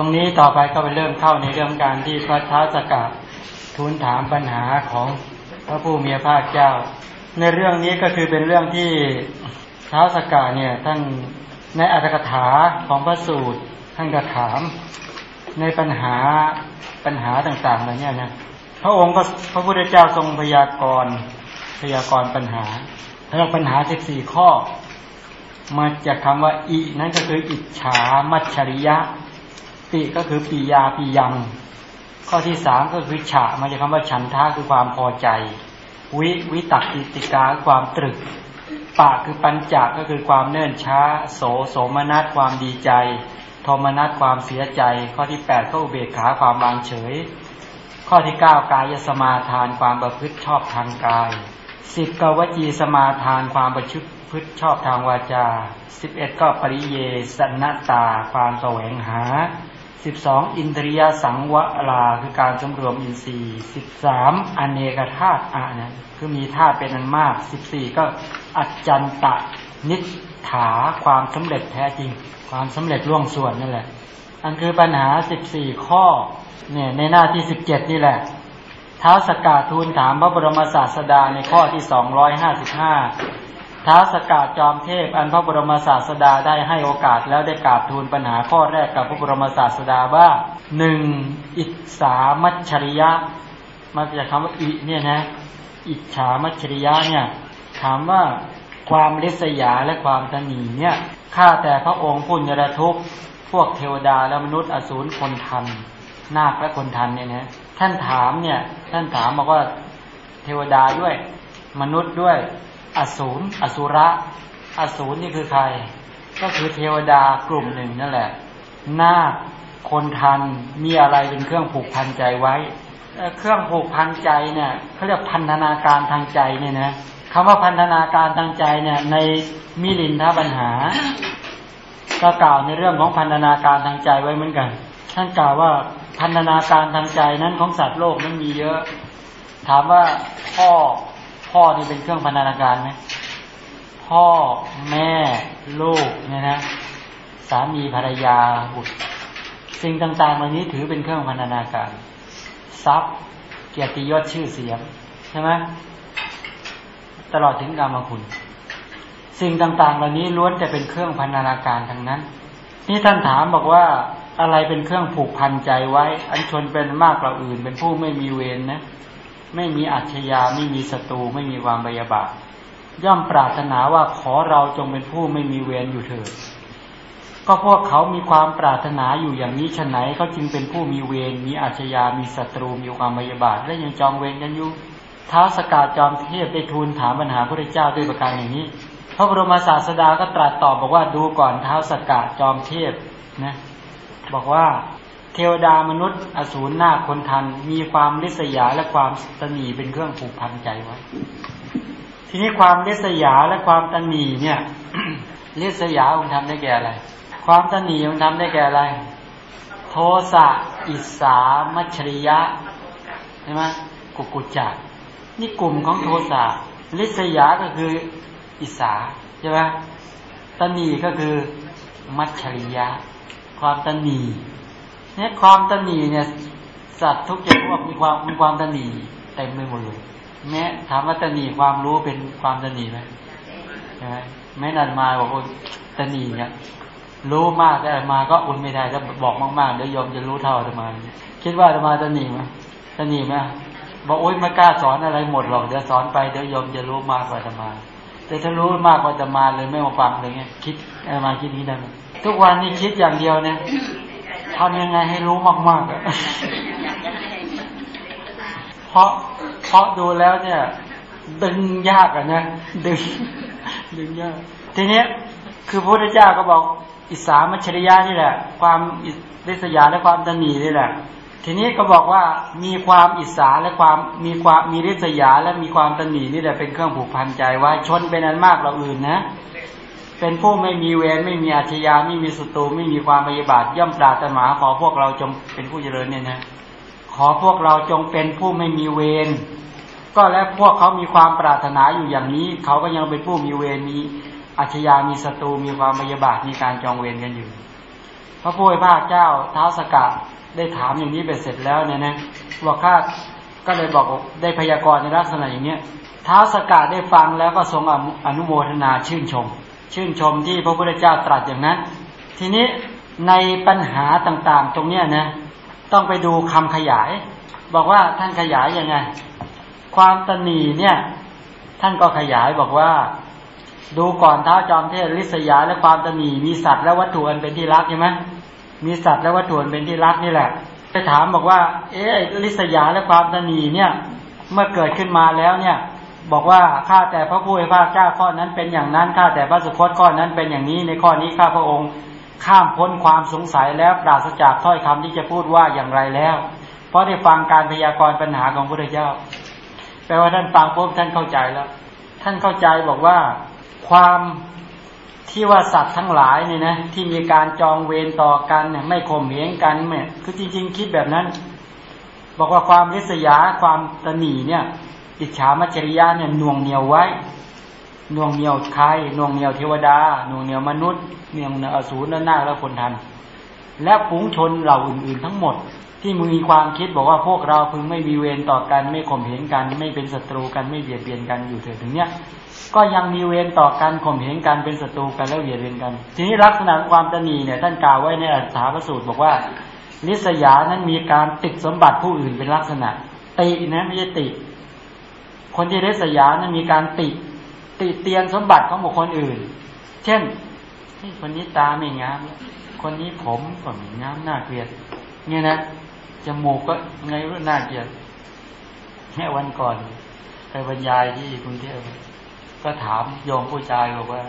ตรงนี้ต่อไปก็ไปเริ่มเข้าในเรื่องการที่พระท้าสกัดทูลถามปัญหาของพระผู้มีพระภาคเจ้า ในเรื่องนี้ก็คือเป็นเรื่องที่ท้าสกัดเนี่ยท่านในอัตถกถาของพระสูตรท่านก็ถามในปัญหาปัญหาต่างๆเหล่านี้นะพระองค์ก็พระพุทธเจ้าทรงพยากรณ์พยากรณ์ปัญหาแล้วปัญหาสิบสี่ข้อ มาจากคำว่า อิ นั่นก็คืออิจฉามัจฉริยะ ปิก็คือปียาปียัง ข้อที่สามก็คือฉะมาจากคำว่าฉันทะคือความพอใจ วิวิตักติติกาความตรึกปะคือปัญจก็คือความเนื่นช้า โสโสมนัสความดีใจโทมนัสความเสียใจ ข้อที่แปดก็อุเบกขาความวางเฉย ข้อที่เก้ากายสมาทานความประพฤติชอบทางกายสิบกวจีสมาทานความประชุพฤติชอบทางวาจาสิบเอ็ดก็ปริเยสนตาความแสวงหา สิบสองอินทรียสังวลาคือการสำรวมอินทรีย์สิบสามอเนกธาตุอะนะคือมีธาตุเป็นอันมากสิบสี่ก็อัจจันตะนิถาความสำเร็จแท้จริง ความสำเร็จล่วงส่วนนั่นแหละ อันคือปัญหาสิบสี่ข้อเนี่ยในหน้าที่สิบเจ็ดนี่แหละเท้าสกาทูลถามพระบรมศาสดาในข้อที่สองร้อยห้าสิบห้า ท้าสกาจอมเทพ อันพระบรมศาสดาได้ให้โอกาสแล้วได้กราบทูลปัญหาข้อแรกกับพระบรมศาสดาว่าหนึ่งอิสามัชริยะมาจากคำว่าอิเนี่ยนะอิจฉามัชริยะเนี่ยถามว่าความริษยาและความตนีเนี่ยข้าแต่พระองค์ผู้นรทุกพวกเทวดาและมนุษย์อสูรคนทันนาคและคนทันเนี่ยนะท่านถามเนี่ยท่านถามบอกว่าเทวดาด้วย มนุษย์ด้วย อสูรอสุระอสูรนี่คือใคร ก็คือเทวดากลุ่มหนึ่งนั่นแหละ นาคคนทันมีอะไรเป็นเครื่องผูกพันใจไว้ เครื่องผูกพันใจเนี่ยเขาเรียกพันธนาการทางใจเนี่ยนะคำว่าพันธนาการทางใจเนี่ยในมิลินทปัญหา ก็กล่าวในเรื่องของพันธนาการทางใจไว้เหมือนกัน ท่านกล่าวว่าพันธนาการทางใจนั้นของสัตว์โลกนั้นมีเยอะ ถามว่าพ่อ พ่อนี่เป็นเครื่องพันธนาการไหมพ่อแม่ลูกเนี่ยนะสามีภรรยาบุตรสิ่งต่างๆเหล่านี้ถือเป็นเครื่องพันธนาการ ทรัพย์ เกียรติยศชื่อเสียงใช่ไหมตลอดถึงกรรมคุณ สิ่งต่างๆ เหล่านี้ล้วนแต่เป็นเครื่องพันธนาการทั้งนั้น นี่ท่านถามบอกว่าอะไรเป็นเครื่องผูกพันใจไว้ อันชนเป็นมากกว่าอื่น เป็นผู้ไม่มีเวรนนะ ไม่มีอัจฉริยะไม่มีศัตรูไม่มีความบยาบาทย่อมปรารถนาว่าขอเราจงเป็นผู้ไม่มีเวรอยู่เถิดก็พวกเขามีความปรารถนาอยู่อย่างนี้ฉะไหนเขาจึงเป็นผู้มีเวรมีอาชญามีศัตรูมีความพยาบาทและยังจองเวรกันอยู่ท้าสกาจอมเทพได้ทูลถามปัญหาพระเจ้าด้วยประการอย่างนี้ พระบรมศาสดาก็ตรัสตอบบอกว่าดูก่อนเท้าสกาจอมเทพนะ บอกว่า ทวดามนุษย์ อสูรหน้าคนทัน มีความริษยาและความตนีเป็นเครื่องผูกพันใจไว้ ทีนี้ความริษยาและความตนีเนี่ยริษยาองค์ทำได้แก่อะไร ความตนีองค์ทำได้แก่อะไร โทสะอิสามัชริยะใช่ไหมกุกุจักนี่กลุ่มของโทสะริษยาก็คืออิสาใช่ไหมตนีก็คือมัชริยะ ความตนี นี่ยความตนีเนี่ย สัตว์ทุกอย่างพวกมีความมีความตนีเต็มไปหมดเลยแม้ถามว่าตนีความรู้เป็นความตนีไหมใช่ไหมแม้นันมาบอกว่าตนีเนี่ยรู้มากแต่มาก็อุ่นไม่ได้ถ้าบอกมากๆเดี๋ยวยอมจะรู้เท่าธรรมาคิดว่าธรรมาตนีไหมตนีไหมบอกโอ๊ยไม่กล้าสอนอะไรหมดหรอกเดี๋ยวสอนไปเดี๋ยวยอมจะรู้มากกว่าธรรมาแต่ถ้ารู้มากกว่าธรรมาเลยไม่มาฟังอะไรเงี้ยคิดมาคิดนี้ได้ไหมทุกวันนี้คิดอย่างเดียวเนี่ย ทำยังไงให้รู้มากๆอะเพราะเพราะดูแล้วเนี่ย ดึงยากอะนะดึง ดึงยาก ทีนี้คือพระพุทธเจ้าก็บอก อิสามัชริยะนี่แหละ ความริษยาและความตนีนี่แหละ ทีนี้ก็บอกว่ามีความอิสาและความมีความมีริษยาและมีความตนีนี่แหละเป็นเครื่องผูกพันใจไว้ชนเป็นอันมากเราอื่นนะ เป็นผู้ไม่มีเวรไม่มีอาชญาไม่มีศัตรูไม่มีความพยาบาทย่อมปรารถนาขอพวกเราจงเป็นผู้เจริญเนี่ยนะขอพวกเราจงเป็นผู้ไม่มีเวรก็และพวกเขามีความปรารถนาอยู่อย่างนี้ เขาก็ยังเป็นผู้มีเวรมีอาชญามีศัตรูมีความพยาบาทมีการจองเวรกันอยู่ พระผู้เป็นพระเจ้าเท้าสกะได้ถามอย่างนี้ไปเสร็จแล้วเนี่ยนะบอกข้าก็เลยบอกได้พยากรณ์ในลักษณะอย่างเนี้ยท้าวสกาได้ฟังแล้วก็ทรงอนุโมทนาชื่นชม ชื่นชมที่พระพุทธเจ้าตรัสอย่างนั้น ทีนี้ในปัญหาต่างๆ ตรงเนี้ยนะต้องไปดูคำขยาย บอกว่าท่านขยายยังไง ความตนีเนี่ย ท่านก็ขยายบอกว่า ดูก่อนเท้าจอมเทพลิษยาและความตนีมีสัตว์และวัตถุอันเป็นที่รักใช่ไหมมีสัตว์และวัตถุอันเป็นที่รักนี่แหละไปถามบอกว่า เอ๊ะลิษยาและความตนีเนี่ย เมื่อเกิดขึ้นมาแล้วเนี่ย บอกว่าข้าแต่พระผู้เป็นพระเจ้าข้อนั้นเป็นอย่างนั้นข้าแต่พระสุคตข้อนั้นเป็นอย่างนี้ในข้อนี้ข้าพระองค์ ข้ามพ้นความสงสัยแล้วปราศจากถ้อยคำที่จะพูดว่าอย่างไรแล้ว เพราะได้ฟังการพยากรณ์ปัญหาของพระเจ้าแปลว่าท่านฟังปุ๊บท่านเข้าใจแล้ว ท่านเข้าใจบอกว่าความที่ว่าสัตว์ทั้งหลายเนี่ยนะที่มีการจองเวรต่อกันเนี่ยไม่ข่มเหงกันเนี่ยคือจริง ๆ คิดแบบนั้น บอกว่าความริษยาความตนีเนี่ย อิจฉามัจจริยะเนี่ยน่วงเหนียวไว้น่วงเหนียวใครน่วงเหนียวเทวดาน่วงเหนียวมนุษย์น่วงเหนียวอสูรนั่นหน้าและคนทัน และฝูงชนเหล่าอื่น ๆ ทั้งหมด ที่มีความคิดบอกว่าพวกเราพึงไม่มีเวรต่อกันไม่ข่มเหงกัน ไม่เป็นศัตรูกันไม่เบียดเบียนกันอยู่เถิดถึงเนี้ยก็ยังมีเวรต่อกันข่มเหงกันเป็นศัตรูกันแล้วเบียดเบียนกัน ทีนี้ลักษณะความตนีเนี่ยท่านกล่าวไว้ในอัฏฐาพสูตรบอกว่าลิษยานั้นมีการติดสมบัติผู้อื่นเป็นลักษณะตินะไม่ใช่ติ คนที่ริษยานั้นมีการติติเตียนสมบัติของบุคคลอื่น เช่นนี่คนนี้ตาไม่งาม คนนี้ผมก็ไม่งามน่าเกลียด เนี่ยนะจมูกก็ไงว่าน่าเกลียดแค่วันก่อนไปบรรยายที่กรุงเทพก็ถามโยมผู้ชายบอกว่า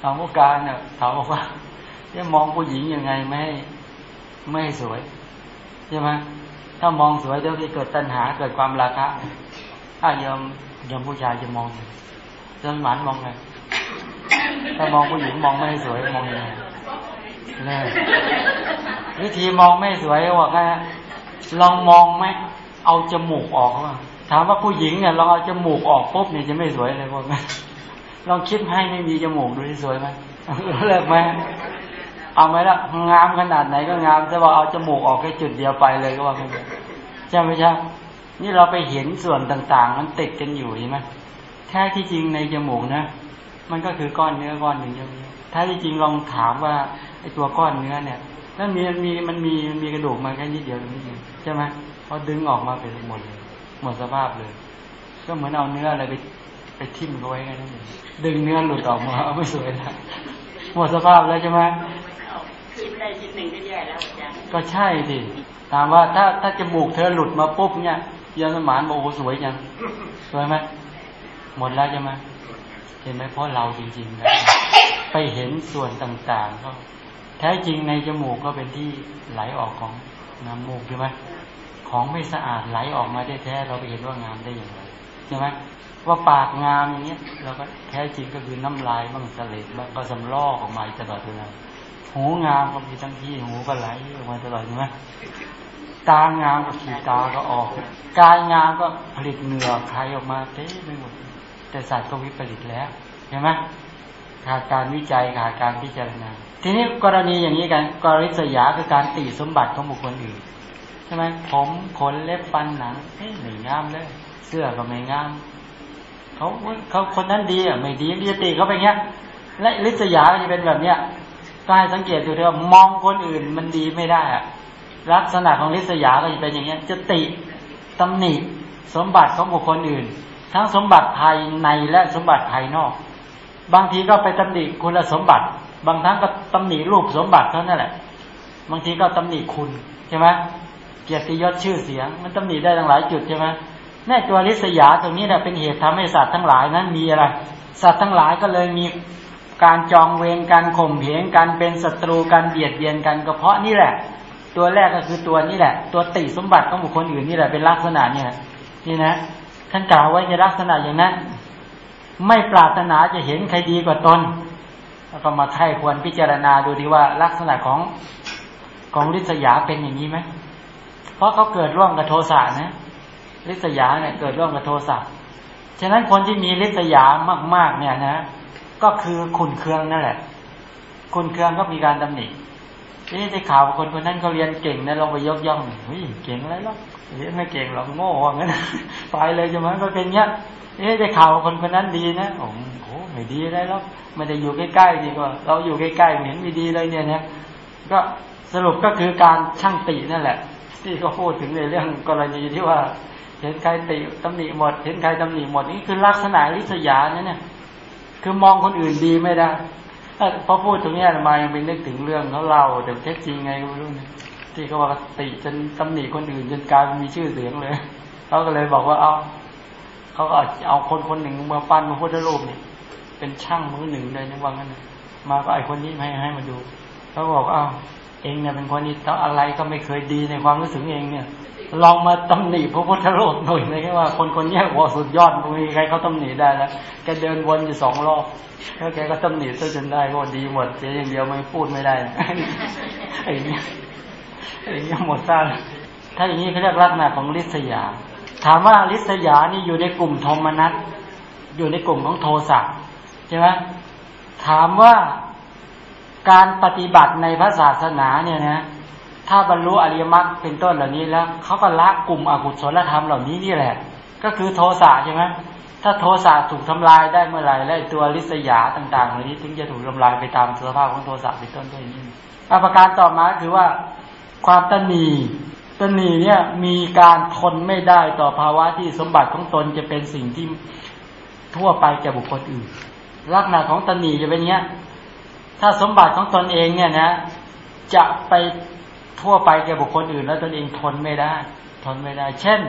ถามผู้การเนี่ยถามบอกว่าจะมองผู้หญิงยังไงไม่ไม่สวยใช่ไหม ถ้ามองสวยเดี๋ยวที่เกิดตัณหาเกิดความราคะถ้ายอมยอมผู้ชายจะมองจะหมานมองไงถ้ามองผู้หญิงมองไม่สวยมองยังไงเนี่ยวิธีมองไม่สวยว่าแค่ลองมองไหมเอาจมูกออกว่าถามว่าผู้หญิงเนี่ยลองเอาจมูกออกปุ๊บเนี่ยจะไม่สวยเลยพวกนั้นลองคิดให้ไม่มีจมูกดูสวยไหมเลิกไหม เอาไหมล่ะงามขนาดไหนก็งามจะบอกเอาจมูกออกแค่จุดเดียวไปเลยก็ว่าไม่ได้ใช่ไหมใช่นี่เราไปเห็นส่วนต่างๆ มันติดกันอยู่ใช่ไหมแท้ที่จริงในจมูกนะมันก็คือก้อนเนื้อก้อนหนึ่งใช่ไหมถ้าที่จริงลองถามว่าไอ้ตัวก้อนเนื้อเนี่ยนั่นมีมีมันมีมีกระดูกมาแค่นิดเดียวนิดเดียวใช่ไหมพอดึงออกมาเป็นหมดเลยหมดสภาพเลย ก็เหมือนเอาเนื้ออะไรไปไปทิ่มเขาไว้กันนั่นเองดึงเนื้อหลุดออกมาเอาไม่สวยนะหมดสภาพแล้วใช่ไหม ชิ้นใดชิ้นหนึ่งก็แย่แล้วอาจารย์ก็ใช่ดิถามว่าถ้าถ้าจมูกเธอหลุดมาปุ๊บเนี่ยยันสมานบอกโอ้สวยยังสวยไหมหมดแล้วใช่ไหมเห็นไหมเพราะเราจริงๆนะไปเห็นส่วนต่างๆก็แท้จริงในจมูกก็เป็นที่ไหลออกของน้ำมูกใช่ไหมของไม่สะอาดไหลออกมาได้แท้เราไปเห็นว่างามได้อย่างไรใช่ไหมว่าปากงามอย่างเงี้ยเราก็แท้จริงก็คือน้ำลายบ้างสเลดบ้างก็สำลอกออกมาตลอดเวลา หูงามก็มีทั้งที่หูก็ไหลออกมาตลอดใช่ไหมตางามก็ขีตาก็ออก กายงามก็ผลิตเหงื่อใครออกมาเต้ไปหมด แต่สัตว์ก็วิปริตแล้วใช่ไหมขาดการวิจัยขาดการพิจารณา ทีนี้กรณีอย่างนี้กันกรณีสยาคือการตีสมบัติของบุคคลอื่นใช่ไหมผมขนเล็บฟันหนังเฮ้ยไม่งามเลย เสื้อก็ไม่งามเขาเขาคนนั้นดีอะไม่ดีดีตีเขาไปเงี้ยและลิษยาจะเป็นแบบเนี้ย ก็ให้สังเกตดูเถอะมองคนอื่นมันดีไม่ได้อะลักษณะของลิษยาก็จะเป็นอย่างเงี้ยจะติตำหนิสมบัติของบุคคลอื่น ทั้งสมบัติภายในและสมบัติภายนอก บางทีก็ไปตำหนิคุณสมบัติ บางครั้งก็ตำหนิรูปสมบัติเท่านั้นแหละ บางทีก็ตำหนิคุณใช่ไหมเกียรติยศชื่อเสียง มันตำหนิได้ทั้งหลายจุดใช่ไหมแน่ตัวลิษยาตรงนี้เนี่ยเป็นเหตุทำให้สัตว์ทั้งหลายนั้นมีอะไร สัตว์ทั้งหลายก็เลยมี การจองเวรกันข่มเหงกันเป็นศัตรูกันเบียดเบียนกันก็เพราะนี่แหละ ตัวแรกก็คือตัวนี้แหละ ตัวติสมบัติของบุคคลอื่นนี่แหละเป็นลักษณะเนี่ยนี่นะท่านกล่าวไว้ในลักษณะอย่างนั้น ไม่ปรารถนาจะเห็นใครดีกว่าตนแล้วก็มาไข้ควรพิจารณาดูดีว่าลักษณะของของริษยาเป็นอย่างนี้ไหมเพราะเขาเกิดร่วมกับโทสะนะริษยาเนี่ยเกิดร่วมกับโทสะฉะนั้นคนที่มีริษยามากๆเนี่ยนะ ก็คือขุนเคืองนั่นแหละคุณเครื่องก็มีการตำหนินี่ได้ข่าวคนคนนั้นเขาเรียนเก่งนะเราไปยกย่องเฮ้ยเก่งอะไรหรอกเรียนไม่เก่งหรอกโง่ว่างั้นไปเลยใช่ไหมก็เป็นเงี้ยเอ๊ะได้ข่าวคนคนนั้นดีนะโอ้โหไม่ดีอะไรหรอกไม่ได้อยู่ใกล้ๆดีกว่าเราอยู่ใกล้ๆไม่เห็นไม่ดีเลยเนี่ยนะก็สรุปก็คือการช่างตินั่นแหละ ที่เขาพูดถึงในเรื่องกรณีที่ว่า เห็นใครติตำหนิหมด เห็นใครตำหนิหมดนี่คือลักษณะลิษยาเนี่ย คือมองคนอื่นดีไม่ได้พอพูดตรงนี้มายังไปนึกถึงเรื่องเขาเล่าแต่เท็จจริงไงก็ไม่รู้นะที่เขาว่าติจนตำหนิคนอื่นจนกลายเป็นมีชื่อเสียงเลยเขาก็เลยบอกว่าเอาเขาก็เอาคนคนหนึ่งมาปั้นพระพุทธรูปเนี่ยเป็นช่างมือหนึ่งเลยนว่างั้นมาก็ไอคนนี้ให้ให้มาดูเขาบอกอ้าวเองเนี่ยเป็นคนนี้ต้องอะไรก็ไม่เคยดีในความรู้สึกเองเนี่ย ลองมาตำหนิพระพุทธรูปหน่อยนะว่าคนคนนี้ว่าสุดยอดมีใครเขาตำหนิได้แล้วแกเดินวนอยู่สองรอบแล้วแกก็ตำหนิซะจนได้ว่าดีหมดเสียอย่างเดียวไม่พูดไม่ได้ไอ้เนี่ยไอ้เนี่ยหมดซ่านถ้าอย่างนี้เขาเรียกลักษณะของลิษยา ถามว่าลิษยานี่อยู่ในกลุ่มโทมนัสอยู่ในกลุ่มของโทสะใช่ไหมถามว่าการปฏิบัติในพระศาสนาเนี่ยนะ ถ้าบรรลุอริยมรรคเป็นต้นเหล่านี้แล้วเขาก็ละกลุ่มอกุศลธรรมเหล่านี้นี่แหละ ก็คือโทสะใช่ไหมถ้าโทสะถูกทำลายได้เมื่อไหร่และตัวลิษยาต่างๆเหล่านี้ ถึงจะถูกทำลายไปตามสภาพของโทสะเป็นต้นด้วยนี่อาประการต่อมาคือว่าความตนีตนีเนี่ยมีการทนไม่ได้ต่อภาวะที่สมบัติของตนจะเป็นสิ่งที่ทั่วไปแก่บุคคลอื่น ลักษณะของตนีจะเป็นเนี้ย ถ้าสมบัติของตนเองเนี่ยนะ จะไป ทั่วไปแก่บุคคลอื่น แล้วตนเองทนไม่ได้ ทนไม่ได้ เช่น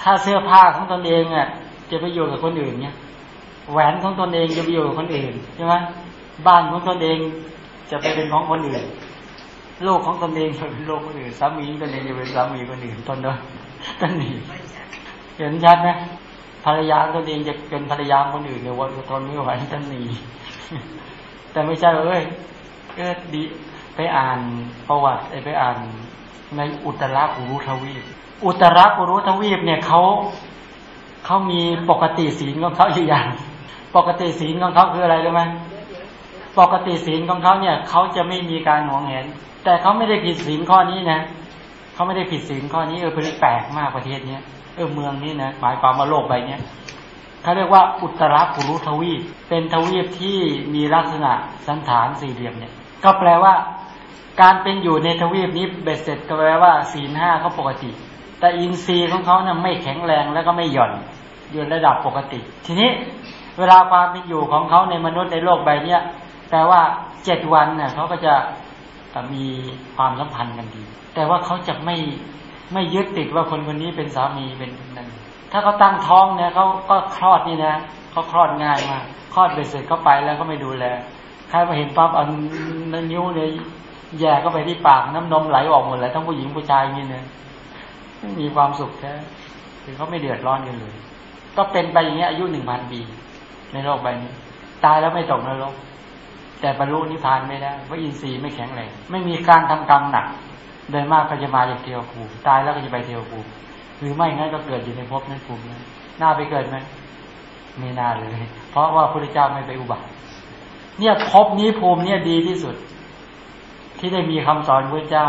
ถ้าเสื้อผ้าของตนเองอะจะไปอยู่กับคนอื่นเนี่ยแหวนของตนเองจะไปอยู่กับคนอื่นใช่ไหมบ้านของตนเองจะไปเป็นของคนอื่นโลกของตนเองจะเป็นลูกคนอื่นสามีตนเองจะเป็นสามีคนอื่นตนเด้อตนนี้เห็นชัดไหมภรรยาตนเองจะเป็นภรรยาคนอื่นเนี่ยวันทนไม่ไหวตนนี้แต่ไม่ใช่เอ้ยเออดี ไปอ่านประวัติไปอ่านในอุตรากุรุทวีป อุตรากุรุทวีปเนี่ยเขาเขามีปกติศีลของเขาอยู่อย่าง ปกติศีลของเขาคืออะไรรู้ไหมปกติศีลของเขาเนี่ยเขาจะไม่มีการหวงแหนแต่เขาไม่ได้ผิดศีลข้อนี้นะเขาไม่ได้ผิดศีลข้อนี้เออเป็นแปลกมากประเทศเนี้ยเออเมืองนี้นะหมายความว่าโลกใบเนี้ยเขาเรียกว่าอุตรากุรุทวีปเป็นทวีปที่มีลักษณะสันฐานสี่เหลี่ยมเนี่ย ก็แปลว่า การเป็นอยู่ในทวีปนี้เบ็ดเสร็จก็แปลว่าศีลห้าเขาปกติ แต่อินทรีย์ของเขาเนี่ยไม่แข็งแรงแล้วก็ไม่หย่อนอยู่ระดับปกติ ทีนี้เวลาความเป็นอยู่ของเขาในมนุษย์ในโลกใบเนี้ยแปลว่าเจ็ดวันเนี่ยเขาก็จะมีความสัมพันธ์กันดี แต่ว่าเขาจะไม่ไม่ยึดติดว่าคนคนนี้เป็นสามีเป็นนั่นถ้าเขาตั้งท้องเนี่ยเขาก็คลอดนี่นะเขาคลอดง่ายมากคลอดเบ็ดเสร็จเขาไปแล้วก็ไม่ดูแล ใครมาเห็นปั๊บอานิ้วเนี่ยแย่ก็ไปที่ปากน้ำนมไหลออกหมดเลยทั้งผู้หญิงผู้ชายนี่เนี่ยมีความสุขแท้คือเขาไม่เดือดร้อนกันเลย ก็เป็นไปอย่างเงี้ยอายุหนึ่งพันปีในโลกใบนี้ ตายแล้วไม่ตกนรกแต่บรรลุนิพพานไม่ได้เพราะอินทรีย์ไม่แข็งแรงไม่มีการทำกรรมหนักโดยมากก็จะมาจากเทวภูมิตายแล้วก็จะไปเทวภูมิหรือไม่งั้นก็เกิดอยู่ในภพนั้นภูมินั้นน่าไปเกิดไหมไม่น่าเลย เพราะว่าพระพุทธเจ้าไม่ไปอุบัติ เนี่ยภพนี้ภูมิเนี่ยดีที่สุด ที่ได้มีคำสอนพระเจ้า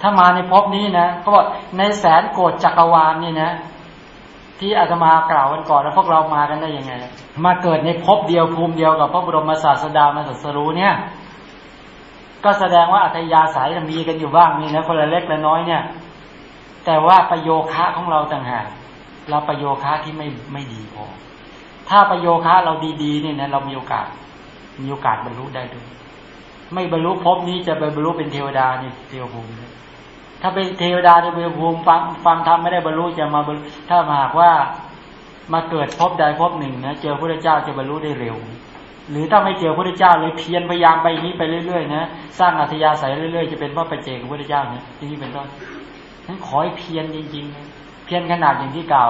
ถ้ามาในภพนี้นะก็บอกในแสนโกดจักรวาลนี่นะ ที่อาตมากล่าววันก่อนแล้วพวกเรามากันได้ยังไง มาเกิดในภพเดียวภูมิเดียวกับพระบรมศาสดามาสัสรู้เนี่ย ก็แสดงว่าอัตยาสายมีกันอยู่บ้างนี่นะคนละเล็กละน้อยเนี่ย แต่ว่าประโยคะของเราต่างหากเราประโยคะที่ไม่ไม่ดีพอถ้าประโยคะเราดีๆเนี่ยนะเรามีโอกาส มีโอกาสบรรลุได้ด้วย ไม่บรรลุภพนี้จะไปบรรลุเป็นเทวดาในเทวภูมิถ้าเป็นเทวดาในเทวภูมิฟังฟังธรรมไม่ได้บรรลุจะมาถ้าหากว่ามาเกิดภพใดภพหนึ่งนะเจอพระเจ้าจะบรรลุได้เร็ว หรือถ้าไม่เจอพระเจ้าเลยเพียรพยายามไปนี้ไปเรื่อยๆนะสร้างอัธยาศัยเรื่อยๆจะเป็นพระปัจเจกพระเจ้าเนี่ยที่นี่เป็นต้นนั้นขอให้เพียรจริงๆ เพียรขนาดอย่างที่กล่าว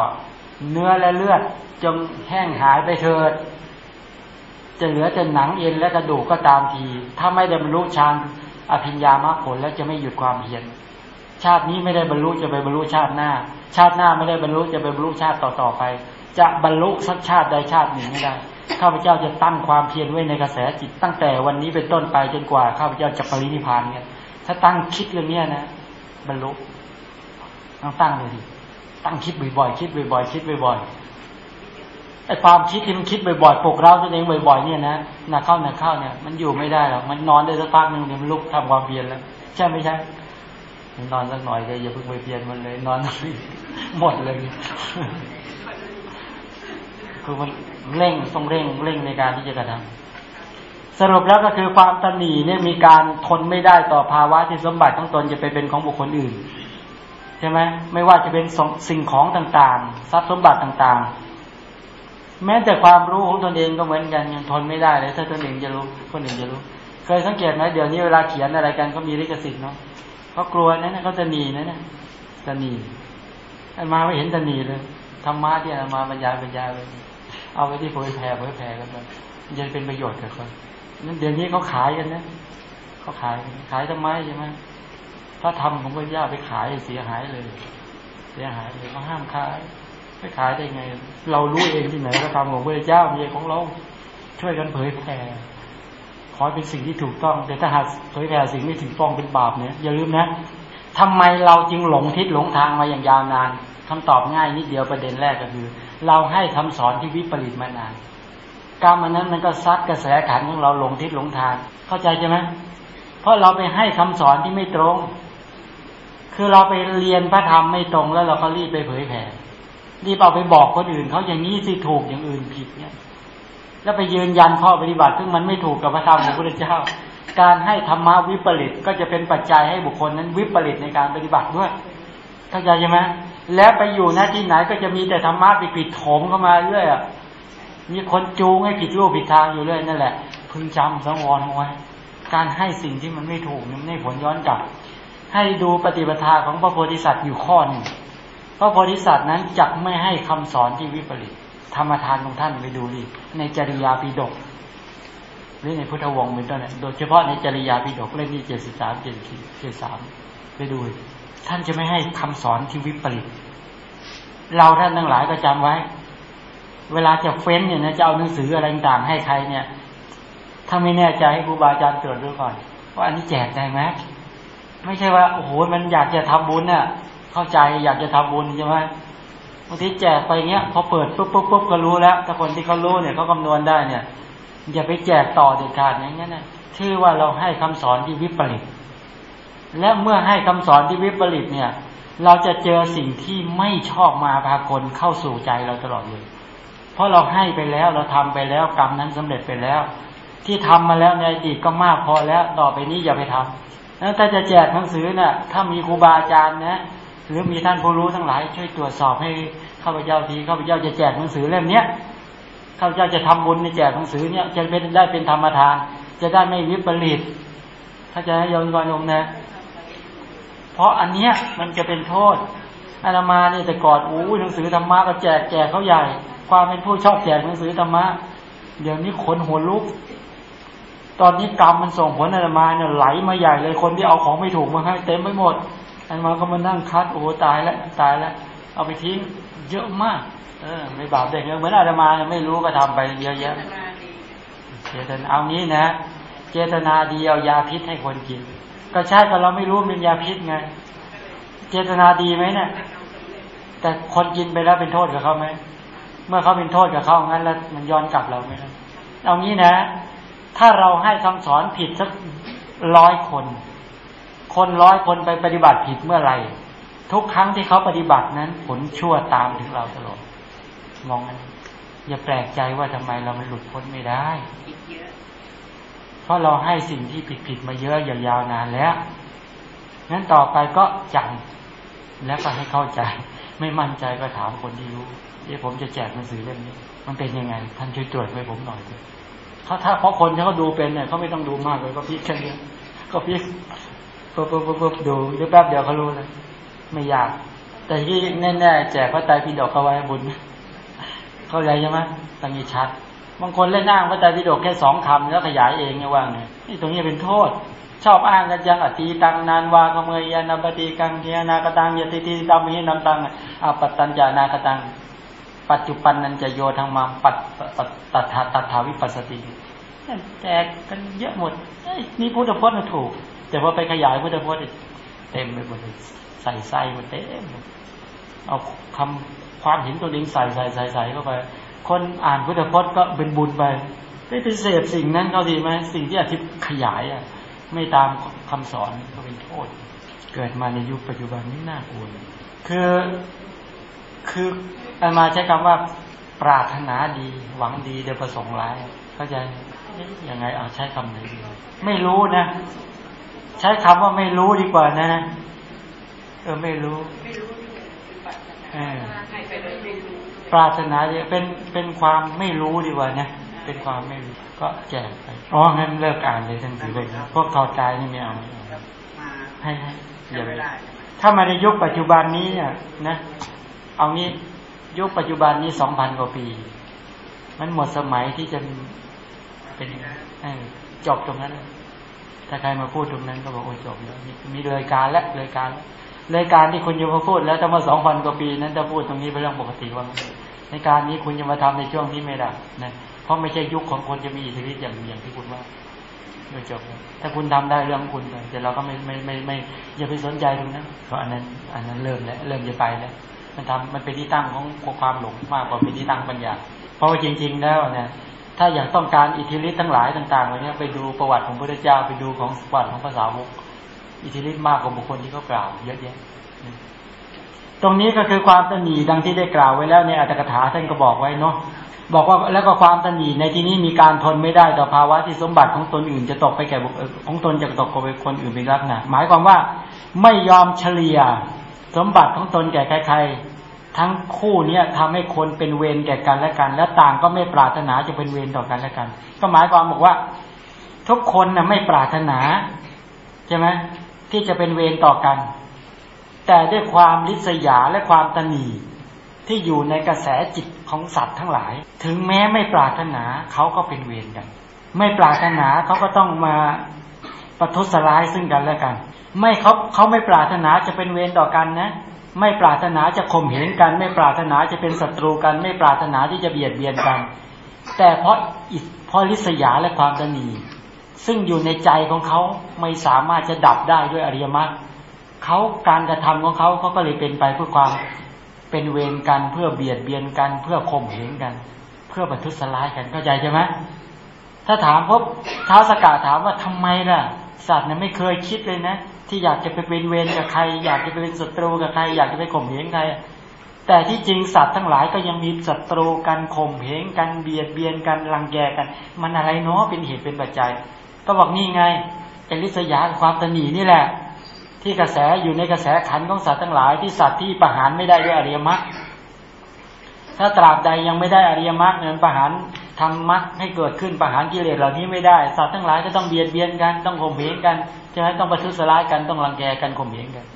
เนื้อและเลือดจงแห้งหายไปเถิด จะเหลือแต่หนังเอ็นและกระดูกก็ตามที ถ้าไม่ได้บรรลุฌานอภิญญามรรคผลแล้วจะไม่หยุดความเพียรชาตินี้ไม่ได้บรรลุจะไปบรรลุชาติหน้า ชาติหน้าไม่ได้บรรลุจะไปบรรลุชาติต่อๆไป จะบรรลุสักชาติใดชาติหนึ่งไม่ได้ข้าพเจ้าจะตั้งความเพียรไว้ในกระแสจิต ตั้งแต่วันนี้เป็นต้นไปจนกว่าข้าพเจ้าจะปรินิพานเนี่ยถ้าตั้งคิดเรื่องนี้นะ บรรลุต้องตั้งเลยดิตั้งคิดบ่อยๆคิดบ่อยๆคิดบ่อยๆ อ้ความคิดที่มันคิดบ่อยๆปลุกเราตัวเองบ่อยๆเนี่ยนะหนักเข้าหนักเข้าเนี่ย มันอยู่ไม่ได้หรอกมันนอนได้สักพักหนึ่งเนี่ยมันลุกทำความเพียรแล้วใช่ไหมใช่นอนสักหน่อยเลยอย่าเพิ่งไปเพียรมันเลย นอนหมดเลยคือมันเร่งต้องเร่งเร่งในการที่จะกระทำสรุปแล้วก็คือความตนีเนี่ยมีการทนไม่ได้ต่อภาวะที่สมบัติของตนจะไปเป็นของบุคคลอื่น ใช่ไหมไม่ว่าจะเป็นสิ่งของต่างๆ ทรัพย์สมบัติต่างๆ แม้แต่ความรู้ของตนเองก็เหมือนกันยังทนไม่ได้เลยถ้าตนเองจะรู้คนอื่นจะรู้ เคยสังเกตไหมเดี๋ยวนี้เวลาเขียนอะไรกันเขามีลิขสิทธิ์เนาะเขากลัวนั่นเขาจะหนีนั่นนะจะหนีไอ้มาไม่เห็นจะหนีเลยธรรมะที่มาบรรยายบรรยายเลยเอาไปที่เผยแผ่เผยแผ่กันไปมันจะเป็นประโยชน์กับคนนั้นเดี๋ยวนี้เขาขายกันนะเขาขายขายทำไมใช่ไหมถ้าทำของพระเจ้าไปขายเสียหายเลย เสียหายเลยเขาห้ามขาย ไปขายได้ไง เรารู้เองที่ไหนก็ทำของพระเจ้ามีของเรา ช่วยกันเผยแผ่ขอเป็นสิ่งที่ถูกต้องแต่ถ้าหากเผยแผ่สิ่งไม่ถูกต้องเป็นบาปเนี่ยอย่าลืมนะทำไมเราจึงหลงทิศหลงทางมาอย่างยาวนานคำตอบง่ายนิดเดียวประเด็นแรกก็คือ เราให้คำสอนที่วิปริตมานานกรรมันนั้นมันก็ซัดกระแสขันของเราหลงทิศหลงทาง เข้าใจใช่ไหมเพราะเราไปให้คำสอนที่ไม่ตรง คือเราไปเรียนพระธรรมไม่ตรงแล้วเราก็รีบไปเผยแผ่ รีบเอาไปบอกคนอื่นเขาอย่างนี้สิถูกอย่างอื่นผิดเนี่ยแล้วไปยืนยันข้อปฏิบัติ ซึ่งมันไม่ถูกกับพระธรรมของพระพุทธเจ้า การให้ธรรมะวิปริตก็จะเป็นปัจจัยให้บุคคลนั้นวิปริตในการปฏิบัติด้วยเข้าใจใช่ไหมแล้วไปอยู่หน้าที่ไหนก็จะมีแต่ธรรมะผิดผิดโถมเข้ามาเรื่อยอะมีคนจูงให้ผิดรูปผิดทางอยู่เรื่อยนั่นแหละพึงจำสังวรเอาไว้การให้สิ่งที่มันไม่ถูกมันไม่ผลย้อนกลับ ให้ดูปฏิปทาของพระโพธิสัตว์อยู่ข้อหนึ่ง ระโพธิสัตว์นั้นจักไม่ให้คำสอนที่วิปริตธรรมทานของท่านไปดูดิในจริยาปิฎกหรือในพุทธวงศ์เป็นต้นโดยเฉพาะในจริยาปิฎกเล่มที่เจ็ดสิบสามเจ็ดสิบสามไปดู ท่านจะไม่ให้คำสอนที่วิปริตเราท่านทั้งหลายก็จำไว้ เวลาจะเฟ้นเนี่ยนะจะเอาหนังสืออะไรต่างๆให้ใครเนี่ย ถ้าไม่แน่ใจให้ครูบาอาจารย์ตรวจดูก่อนว่าอันนี้แจกได้ไหมไม่ใช่ว่าโอ้โหมันอยากจะทำบุญเนี่ย เข้าใจอยากจะทำบุญใช่ไหมบางทีแจกไปเงี้ยพอเปิดปุ๊บปุ๊บปุ๊บก็รู้แล้วถ้าคนที่เขารู้เนี่ยเขาคำนวณได้เนี่ยอย่าไปแจกต่อเด็ดขาดอย่างนี้นะชื่อว่าเราให้คำสอนที่วิปริตและเมื่อให้คำสอนที่วิปริตเนี่ย เราจะเจอสิ่งที่ไม่ชอบมาพากลเข้าสู่ใจเราตลอดเลยเพราะเราให้ไปแล้วเราทำไปแล้วกรรมนั้นสำเร็จไปแล้ว ที่ทำมาแล้วในอดีตก็มากพอแล้ว ต่อไปนี้อย่าไปทำแล้วถ้าจะแจกหนังสือน่ะ ถ้ามีครูบาอาจารย์นะ หรือมีท่านผู้รู้ทั้งหลายช่วยตรวจสอบให้ข้าพเจ้าทีข้าพเจ้าจะแจกหนังสือเล่มเนี้ยข้าพเจ้าจะทำบุญในแจกหนังสือเนี้ยจะเป็นได้เป็นธรรมทาน จะได้ไม่วิปริตถ้าจะให้โยนก่อนยมนะ เพราะอันเนี้ยมันจะเป็นโทษอาตมาเนี่ยแต่ก่อนอู้หนังสือธรรมะก็แจกแจกเขาใหญ่ ความเป็นผู้ชอบแจกหนังสือธรรมะเดี๋ยวนี้ขนหัวลุก ตอนนี้กรรมมันส่งผลอาตมาเนี่ยไหลมาใหญ่เลยคนที่เอาของไม่ถูกมาให้เต็มไปหมด อาตมาก็มานั่งคัดโอ้ตายแล้วตายแล้วเอาไปทิ้งเยอะมาก เออไม่บาปเด็กเหมือนอาตมาไม่รู้ก็ทำไปเยอะแยะเจตนาเอางี้นะ เจตนาดีเอายาพิษให้คนกิน ก็ใช่แต่เราไม่รู้เป็นยาพิษไง เจตนาดีไหมเนี่ยแต่คนกินไปแล้วเป็นโทษกับเขาไหมเมื่อเขาเป็นโทษกับเขางั้น แล้วมันย้อนกลับเราไหมเอางี้นะ ถ้าเราให้คำสอนผิดสักร้อยคน คนร้อยคนไปปฏิบัติผิดเมื่อไหร่ ทุกครั้งที่เขาปฏิบัตินั้น ผลชั่วตามถึงเราตลอดมองกันอย่าแปลกใจว่าทำไมเรามันหลุดพ้นไม่ได้เพราะเราให้สิ่งที่ผิดๆมาเยอะอยางยาวนานแล้วงั้นต่อไปก็จำแล้วก็ให้เข้าใจ ไม่มั่นใจก็ถามคนที่รู้เดี๋ยวผมจะแจกหนังสือเล่มนี้ มันเป็นยังไงท่านช่วยตรวจให้ผมหน่อยด้วยเขาถ้าเพราะคนที่เขาดูเป็นเนี่ยเขาไม่ต้องดูมากเลยก็พิกแค่นี้ก็พิก ปุ๊บปุ๊บปุ๊บปุ๊บดูเดี๋ยวแป๊บเดียวเขารู้เลยไม่ยาก แต่ที่แน่ๆแจกพระไตรปิฎกเขาไว้บุญ เข้าใจใช่ไหมตังนี้ชัด บางคนเล่นอ้างพระไตรปิฎกแค่สองคำแล้วขยายเองเนี่ยว่าไงนี่ตรงนี้เป็นโทษ ชอบอ้างกันยังอตีตังนานวาขเมยยานาปฏิกังเทียนากตังยติติตัมมินัมตังอปัตตัญญานากตัง ปัจจุบันนันจะโยธรรมาปัตปัตตัทาตัทาวิปัสสติแจกกันเยอะหมดนี่พุทธพจน์ถูก แต่พอไปขยายพุทธพจน์เต็มไปหมดเลยใส่ไส้หมดเต็มเอาคำความเห็นตัวเองใส่ใส่ใส่ใส่เข้าไป คนอ่านพุทธพจน์ก็เป็นบุญไปได้ไปเสพสิ่งนั้นเขาดีไหมสิ่งที่อธิบขยายอะ ไม่ตามคำสอนก็เป็นโทษ เกิดมาในยุคปัจจุบันนี่น่ากลัวคือคืออามาใช้คำว่าปรารถนาดี หวังดีโดยประสงค์ร้าย เข้าใจอ๊ะยังไงเอาใช้คำไหนดีไม่รู้นะ ใช้คำว่าไม่รู้ดีกว่านะเออไม่รู้ไม่รู้นี่คือปัจจัยเออให้ไปเลยไม่รู้ปรารถนาเนี่ยเป็นเป็นความไม่รู้ดีกว่านะเป็นความไม่รู้ก็แจกไปอ๋องั้นเลิกอ่านเลยทั้งทีเลยนะพวกทอดกายนี่ไม่เอาไม่เอามาให้ให้อย่าไม่ไปได้ถ้ามาในยุคปัจจุบันนี้เนี่ยนะเอางี้ยุคปัจจุบันนี้สองพันกว่าปี มันหมดสมัยที่จะเป็นเออจบตรงนั้น ถ้าใครมาพูดตรงนั้นก็บอกโอ้ยจบแล้วมีมีเลยการแล้วเลยการแล้วเลยการที่คุณจะมาพูดแล้วถ้ามาสองพันกว่าปีนั้นจะพูดตรงนี้เป็นเรื่องปกติว่าในการนี้คุณจะมาทำในช่วงนี้ไม่ได้นะเพราะไม่ใช่ยุคของคนจะมีอิทธิฤทธิ์อย่างอย่างที่คุณว่าโดยจบแล้วถ้าคุณทำได้เรื่องคุณไปแต่เราก็ไม่ไม่ไม่ไม่อย่าไปสนใจตรงนั้นเพราะอันนั้น อันนั้นเริ่มแล้วเริ่มจะไปแล้วมันทำมันเป็นที่ตั้งของความหลงมากกว่าเป็นที่ตั้งปัญญา เพราะว่าจริง ๆ แล้วเนี่ย ถ้าอยากต้องการอิทธิฤทธิ์ทั้งหลายต่างๆเหล่านี้ไปดูประวัติของพระเจ้าไปดูของประวัติของภาษาวกอิทธิฤทธิ์มากกว่าบุคคลที่เขากล่าวเยอะแยะตรงนี้ก็คือความตนีดังที่ได้กล่าวไว้แล้วในอัตถกถาท่านก็บอกไว้เนาะบอกว่าแล้วก็ความตนีในที่นี้มีการทนไม่ได้ต่อภาวะที่สมบัติของตนอื่น จะตกไปแก่บุคของตนจะตกไปคนอื่นเป็นลักษณะหมายความว่าไม่ยอมเฉลี่ย สมบัติของตนแก่ใครๆ ทั้งคู่เนี้ยทำให้คนเป็นเวรแก่กันและกัน และต่างก็ไม่ปรารถนาจะเป็นเวรต่อกันและกัน ก็หมายความบอกว่า ทุกคนนะไม่ปรารถนาใช่ไหมที่จะเป็นเวรต่อกัน แต่ด้วยความริษยาและความตนีที่อยู่ในกระแสจิตของสัตว์ทั้งหลาย ถึงแม้ไม่ปรารถนาเขาก็เป็นเวรกัน ไม่ปรารถนาเขาก็ต้องมาประทุษร้ายซึ่งกันและกัน ไม่เขาเขาไม่ปรารถนาจะเป็นเวรต่อกันนะ ไม่ปรารถนาจะข่มเหงกัน ไม่ปรารถนาจะเป็นศัตรูกัน ไม่ปรารถนาที่จะเบียดเบียนกัน แต่เพราะอิเพราะริษยาและความตนีซึ่งอยู่ในใจของเขาไม่สามารถจะดับได้ด้วยอริยมรรคเขาการกระทำของเขาเขาก็เลยเป็นไปเพื่อความเป็นเวรกันเพื่อเบียดเบียนกัน เพื่อข่มเหงกัน เพื่อประทุษร้ายกันเข้าใจใช่ไหมถ้าถามพบท้าวสกาถามว่าทำไมล่ะ สัตว์เนี่ยไม่เคยคิดเลยนะ ที่อยากจะไปเป็นเวรกับใคร อยากจะไปเป็นศัตรูกับใคร อยากจะไปข่มเหงใคร แต่ที่จริงสัตว์ทั้งหลายก็ยังมีศัตรูกันข่มเหงกันเบียดเบียนกันรังแกกัน มันอะไรเนาะเป็นเหตุเป็นปัจจัย ก็บอกนี่ไงไอริษยาความตนีนี่แหละ ที่กระแสอยู่ในกระแสขันของสัตว์ทั้งหลายที่สัตว์ที่ประหารไม่ได้ด้วยอริยมรรคถ้าตราบใดยังไม่ได้อริยมรรคเนี่ยประหาร ทำมรรคให้เกิดขึ้นประหารกิเลสเหล่านี้ไม่ได้สัตว์ทั้งหลายก็ต้องเบียดเบียนกันต้องข่มเหงกันใช่ไหมต้องประทุษร้ายกันต้องรังแกกันข่มเหงกัน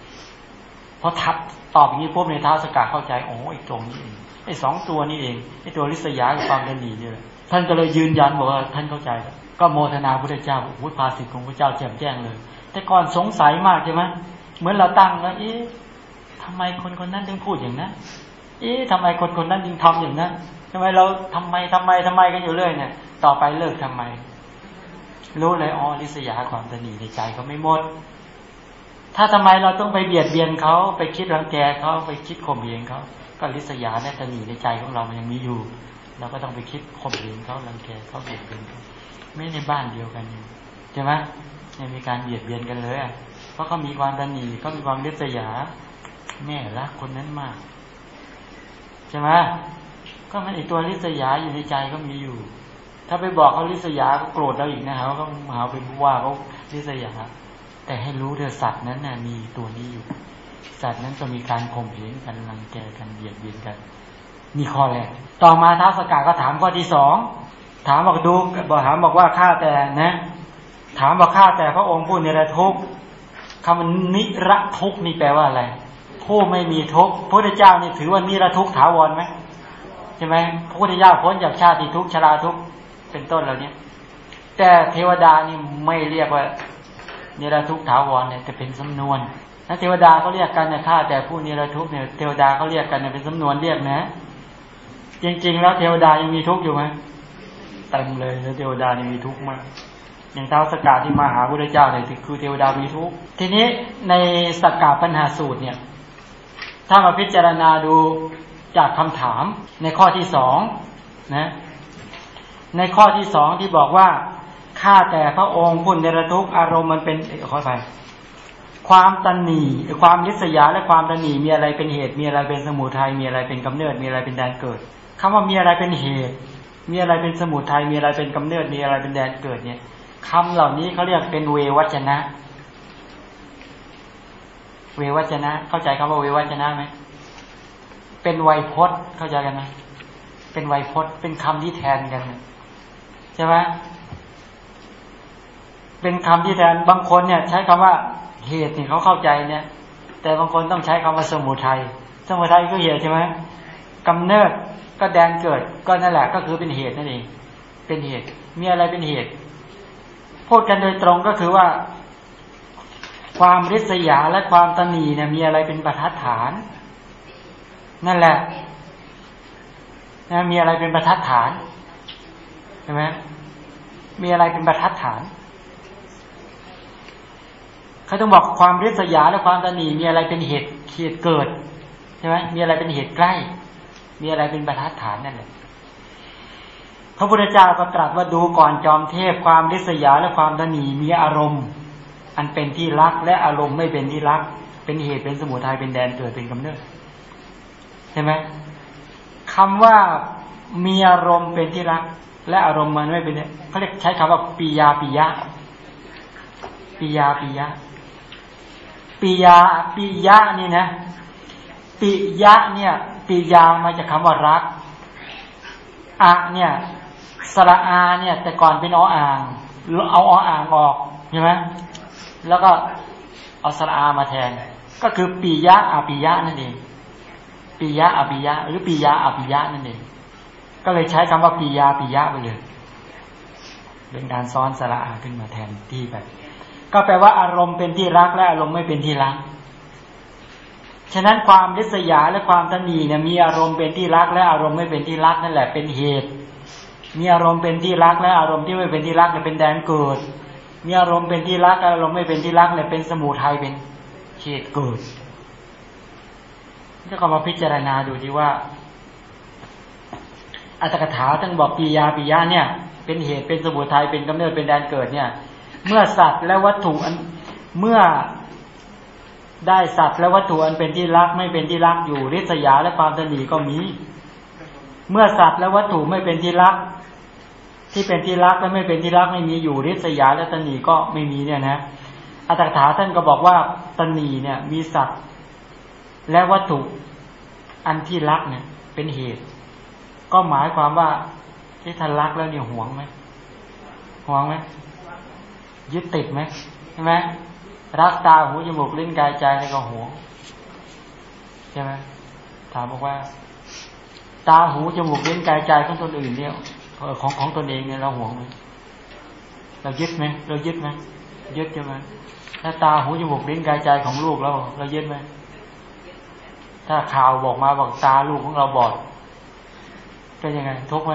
เพอทับตอบอย่างนี้พวกในท้าวสกัดเข้าใจโอ้ไอ้ตรงนี้เองไอ้สองตัวนี้เองไอ้ตัวริษยากับความเดนีเนี่ยท่านก็เลยยืนยันบอกว่าท่านเข้าใจ ก็โมทนาพระเจ้าพุทธภาสิทธิ์ของพระเจ้าแจ่มแจ้งเลย แต่ก่อนสงสัยมากใช่ไหมเหมือนเราตั้งแล้วเอ๊ะทำไมคนคนนั้นถึงพูดอย่างนั้นเอ๊ะทำไมคนคนนั้นถึงทำอย่างนั้น ทำไมเราทำไมทำไมทำไมกันอยู่เรื่อยเนี่ย ต่อไปเลิกทำไม รู้เลยอ๋อริษยาความตนีในใจเขาไม่หมด ถ้าทำไมเราต้องไปเบียดเบียนเขาไปคิดรังแกเขาไปคิดข่มเหงเขาก็ริษยาและตนีในใจของเรามันยังมีอยู่เราก็ต้องไปคิดข่มเหงเขารังแกเขาเบียดเบียนเขาไม่ในบ้านเดียวกันใช่ไหมยังมีการเบียดเบียนกันเลยเพราะเขามีความตนีเขามีความริษยาแม่รักคนนั้นมาก ใช่ไหม ก็มันไอตัวริษยาอยู่ในใจก็มีอยู่ ถ้าไปบอกเขาริษยาก็โกรธเราอีกนะฮะเขาหาเป็นผู้ว่าเขาริษยา แต่ให้รู้เถอะสัตว์นั้นน่ะมีตัวนี้อยู่ สัตว์นั้นจะมีการข่มเหงกันรังแกกันเบียดเบียนกันมีข้อแรก ต่อมาท้าวสกาก็ถามข้อที่สอง ถามบอกดูบอกถามบอกว่าข้าแต่นะ ถามบอกข้าแต่พระองค์ผู้นิรทุกข์คำว่านิรทุกข์นี่แปลว่าอะไร ผู้ไม่มีทุกข์พระเจ้านี่ถือว่านิรทุกข์ถาวรไหม ใช่ไหมพระพุทธเจ้าพ้นจากชาติทุกชราทุกเป็นต้นเหล่านี้แต่เทวดานี่ไม่เรียกว่าเนรทุกข์ถาวรเนี่ยแต่เป็นสำนวนถ้าเทวดาเขาเรียกกันเนี่ยข้าแต่ผู้เนรทุกข์เนี่ยเทวดาเขาเรียกกันเนี่ยเป็นสำนวนเรียกนะ จริง ๆ แล้วเทวดายังมีทุกอยู่ไหมเต็มเลยแล้วเทวดายังมีทุกมากอย่างเท้าสกกาที่มาหาพระเจ้าเนี่ยคือเทวดามีทุกทีนี้ในสกกาปัญหาสูตรเนี่ย ถ้ามาพิจารณาดู จากคำถามในข้อที่สองนะในข้อที่สองที่บอกว่าข้าแต่พระองค์ผู้เนรทุกอารมณ์มันเป็นขอไปความตันหนีความลิษยาและความตันหนีมีอะไรเป็นเหตุ มีอะไรเป็นสมุทัยมีอะไรเป็นกำเนิด มีอะไรเป็นแดนเกิดคำว่ามีอะไรเป็นเหตุ มีอะไรเป็นสมุทัยมีอะไรเป็นกำเนิด มีอะไรเป็นแดนเกิดเนี่ยคำเหล่านี้เขาเรียกเป็นเววัจนะ เววัจนะ เข้าใจคำว่าเววัจนะไหม เป็นไวยพจน์เข้าใจกันไหมเป็นไวยพจน์ เป็นคำที่แทนกันใช่ไหมเป็นคำที่แทนบางคนเนี่ย ใช้คำว่าเหตุนี่เขาเข้าใจเนี่ย แต่บางคนต้องใช้คำว่าสมุทัยสมุทัยก็เหตุใช่ไหมกำเนิดก็แดนเกิด ก็นั่นแหละ ก็คือเป็นเหตุนั่นเองเป็นเหตุ มีอะไรเป็นเหตุ พูดกันโดยตรงก็คือว่า ความริษยาและความตนีเนี่ยมีอะไรเป็นประทัดฐาน นั่นแหละนะมีอะไรเป็นประทัดฐานใช่ไหมมีอะไรเป็นประทัดฐานเขาต้องบอกความริษยาและความตนีมีอะไรเป็นเหตุเหตุเกิดใช่ไหมมีอะไรเป็นเหตุใกล้ มีอะไรเป็นประทัดฐานนั่นแหละพระพุทธเจ้าก็ตรัสว่าดูก่อนจอมเทพความริษยาและความตนีมีอารมณ์ อันเป็นที่รักและอารมณ์ไม่เป็นที่รัก เป็นเหตุเป็นสมุทัยเป็นแดนเกิดเป็นกำเนิด ช่ไหมคำว่ามีอารมณ์เป็นที่รัก และอารมณ์มันไม่เป็นเขาเรียกใช้คำว่าปิยาปิยะปิยาปิยะปิยาปิยะนี่นะปิยะเนี่ยปิยามาจากคำว่ารักอะเนี่ยสระอาเนี่ย แต่ก่อนเป็นออ่างเอาออ่างออกใช่ไหมแล้วก็เอาสระอามาแทน ก็คือปิยะอาปิยะนั่นเอง ปิยะอปิยะ หรือปิยาอปิยะนั่นเองก็เลยใช้คำว่าปิยาปิยะไปเลยเป็นการซ้อนสระอาขึ้นมาแทนที่แบบก็แปลว่าอารมณ์เป็นที่รักและอารมณ์ไม่เป็นที่รักฉะนั้นความริษยาและความตนีเนี่ยมีอารมณ์เป็นที่รักและอารมณ์ไม่เป็นที่รักนั่นแหละเป็นเหตุ มีอารมณ์เป็นที่รักและอารมณ์ที่ไม่เป็นที่รักเนี่ยเป็นแดนเกิดมีอารมณ์เป็นที่รักอารมณ์ไม่เป็นที่รักเนี่ยเป็นสมุทัยเป็นเหตุเกิด ก็มาพิจารณาดูที่ว่า อัตถกถาทั้งบอกปียาปียะเนี่ย เป็นเหตุเป็นสมุทัยเป็นกำเนิดเป็นแดนเกิดเนี่ย เมื่อสัตว์และวัตถุอันเมื่อได้สัตว์และวัตถุอันเป็นที่รักไม่เป็นที่รักอยู่ริษยาและความตนีก็มี เมื่อสัตว์และวัตถุไม่เป็นที่รัก ที่เป็นที่รักและไม่เป็นที่รักไม่มีอยู่ริษยาและตนีก็ไม่มีเนี่ยนะอัตถกถาท่านก็บอกว่าตนีเนี่ย มีสัตว์ และวัตถุอันที่รักเนี่ย เป็นเหตุ ก็หมายความว่าที่ท่านรักแล้วเนี่ยห่วงไหมห่วงไหมยึดติดไหมใช่ไหมรักตาหูจมูกลิ้นกายใจแล้วก็ห่วงใช่ไหมถามบอกว่า ตาหูจมูกลิ้นกายใจของตนอื่นเนี่ยของของตนเองเนี่ยเราห่วงไหมเรายึดไหมเรายึดไหมยึดใช่ไหมถ้าตาหูจมูกลิ้นกายใจของลูกเราเรายึดไหม ถ้าข่าวบอกมาบอกตาลูกของเราบอดเป็นยังไงทุกไหม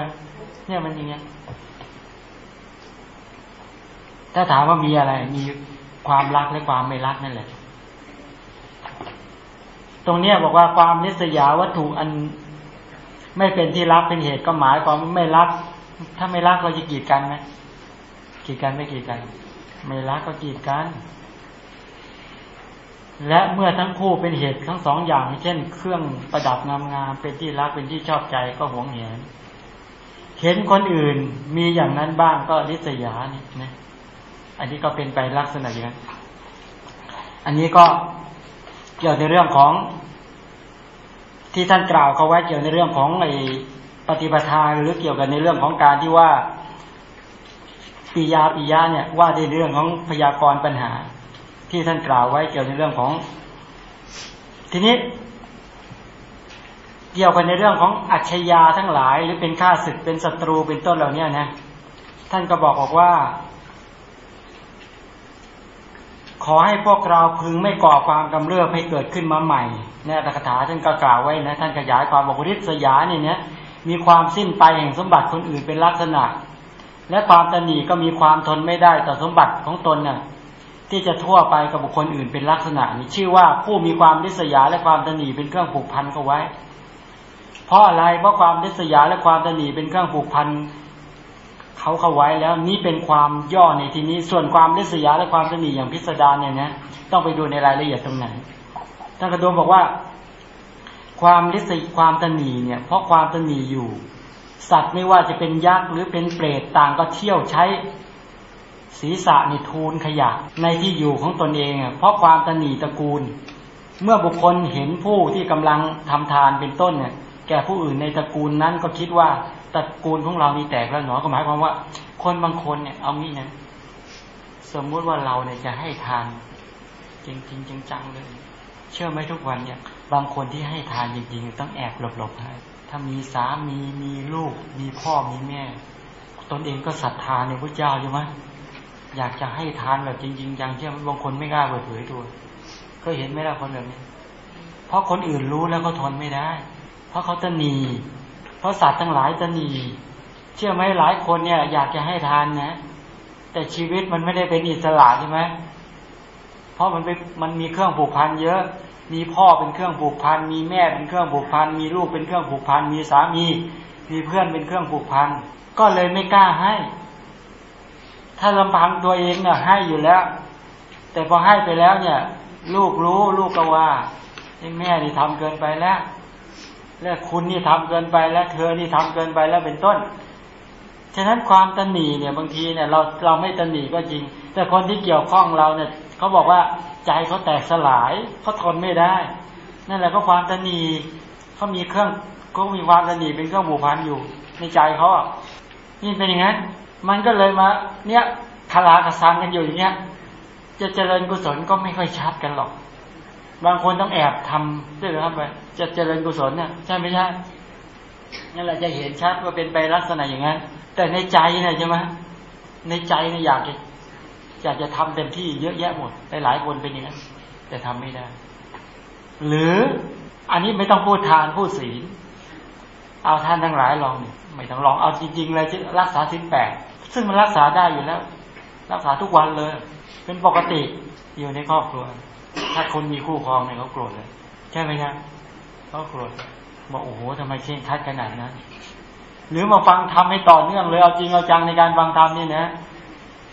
เนี่ยมันอย่างเงี้ย ถ้าถามว่ามีอะไร มีความรักและความไม่รักนั่นแหละ ตรงเนี้ยบอกว่าความนิสยาวัตถุอัน ไม่เป็นที่รักเป็นเหตุก็หมายความไม่รัก ถ้าไม่รักเราจะกีดกันไหมกีดกันไม่กีดกัน ไม่รักก็กีดกัน และเมื่อทั้งคู่เป็นเหตุทั้งสองอย่าง เช่น เครื่องประดับงามๆเป็นที่รักเป็นที่ชอบใจก็หวงเห็นเห็นคนอื่นมีอย่างนั้นบ้างก็ริษยานี่นะอันนี้ก็เป็นไปลักษณะอย่างนั้นอันนี้ก็เกี่ยวในเรื่องของ ที่ท่านกล่าวเขาไว้เกี่ยวในเรื่องของไอ้ปฏิปทาหรือเกี่ยวกันในเรื่องของการที่ว่าปิยาปิยาเนี่ยว่าในเรื่องของพยากรณ์ปัญหา ที่ท่านกล่าวไว้เกี่ยวในเรื่องของ ทีนี้ เกี่ยวกันในเรื่องของอัจฉริยาทั้งหลาย หรือเป็นข้าศึกเป็นศัตรูเป็นต้นเหล่านี้นะท่านก็บอกบอกว่า ขอให้พวกเราพึงไม่ก่อความกำเริบให้เกิดขึ้นมาใหม่เนี่ยตถาท่านก็กล่าวไว้นะ ท่านขยายความบอกฤทธิ์สยาเนี่ยเนี่ยมีความสิ้นไปแห่งสมบัติคนอื่นเป็นลักษณะ และความตนีก็มีความทนไม่ได้ต่อสมบัติของตนน่ะ ที่จะทั่วไปกับบุคคลอื่นเป็นลักษณะนี้ชื่อว่าผู้มีความริษยาและความตนีเป็นเครื่องผูกพันเขาไว้ เพราะอะไรเพราะความริษยาและความตนีเป็นเครื่องผูกพันเขาเข้าไว้แล้วนี้เป็นความย่อในที่นี้ ส่วนความริษยาและความตนีอย่างพิสดารเนี่ยนะต้องไปดูในรายละเอียดตรงไหนท่านกระโดมบอกว่า ความริษยความตนีเนี่ย เพราะความตนีอยู่ สัตว์ไม่ว่าจะเป็นยักษ์หรือเป็นเปรตต่างก็เที่ยวใช้ ศีรษะในทูลขยะในที่อยู่ของตนเองอะเพราะความตนีตระกูล เมื่อบุคคลเห็นผู้ที่กำลังทำทานเป็นต้นเนี่ย แก่ผู้อื่นในตระกูลนั้นก็คิดว่าตระกูลของเรานี่แตกแล้วหนอก็หมายความว่า คนบางคนเนี่ยเอางี้นะสมมุติว่าเราเนี่ยจะให้ทานจริงจริงจังเลย เชื่อไหมทุกวันเนี่ย บางคนที่ให้ทานจริงๆต้องแอบหลบๆให้ถ้ามีสามีมีลูก มีพ่อมีแม่ ตนเองก็ศรัทธาในพระเจ้าใช่ไหม อยากจะให้ทานแบบจริงๆจังเชื่อบางคนไม่กล้าเปิดเผยตัว ก็เห็นไหมล่ะคนแบบนี้ เพราะคนอื่นรู้แล้วก็ทนไม่ได้ เพราะเขาตนี เพราะสัตว์ทั้งหลายตนี เชื่อไหมหลายคนเนี่ย อยากจะให้ทานนะ แต่ชีวิตมันไม่ได้เป็นอิสระใช่ไหมเพราะมันเป็นมันมีเครื่องผูกพันเยอะ มีพ่อเป็นเครื่องผูกพัน มีแม่เป็นเครื่องผูกพัน มีลูกเป็นเครื่องผูกพัน มีสามี มีเพื่อนเป็นเครื่องผูกพัน ก็เลยไม่กล้าให้ ถ้าลำพังตัวเองเนี่ยให้อยู่แล้ว แต่พอให้ไปแล้วเนี่ย ลูกรู้ลูกก็ว่าแม่นี่ทำเกินไปแล้ว แล้วคุณนี่ทำเกินไปแล้ว เธอนี่ทำเกินไปแล้วเป็นต้น ฉะนั้นความตนหนีเนี่ยบางทีเนี่ยเราเราไม่ตนหนีก็จริง แต่คนที่เกี่ยวข้องเราเนี่ยเขาบอกว่าใจเขาแตกสลายเขาทนไม่ได้ นั่นแหละก็ความตนหนีเขามีเครื่องเขามีความตนหนีเป็นเครื่องบูพันอยู่ในใจเขาอะนี่เป็นอย่างนั้น มันก็เลยมา เนี่ยคากราคาซังกันอยู่อย่างเงี้ยจะเจริญกุศลก็ไม่ค่อยชัดกันหรอก บางคนต้องแอบทำด้วยครับไปจะเจริญกุศลเนี่ยใช่ไม่ใช่นั่นแหละจะเห็นชัดว่าเป็นไปลักษณะอย่างนั้น แต่ในใจเนี่ยใช่ไหมในใจเนี่ยอยากจะอยากจะทำเต็มที่เยอะแยะหมดหลายคนเป็นอย่างนั้น แต่ทำไม่ได้ หรืออันนี้ไม่ต้องพูดทานพูดศีลเอาท่านทั้งหลายลอง ไม่ต้องลองเอาจริงๆเลยรักษาสินแปด ซึ่งมันรักษาได้อยู่แล้ว รักษาทุกวันเลย เป็นปกติอยู่ในครอบครัว ถ้าคนมีคู่ครองเนี่ยเขาโกรธเลยใช่ไหมครับเขาโกรธบอกโอ้โหทำไมเช่นคัดขนาดนั้นหรือมาฟังทำให้ต่อเนื่องเลยเอาจริงเอาจังในการฟังธรรมนี่นะ